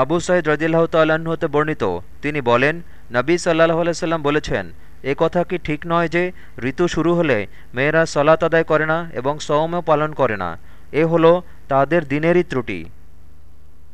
আবু সাইদ রদিল্লাহ তাল্লাহ্ন হতে বর্ণিত। তিনি বলেন, নবী সাল্লাহ আলাইসাল্লাম বলেছেন, এ কথা কি ঠিক নয় যে ঋতু শুরু হলে মেয়েরা সলাত আদায় করে না এবং সওমও পালন করে না। এ হলো তাদের দিনেরই ত্রুটি।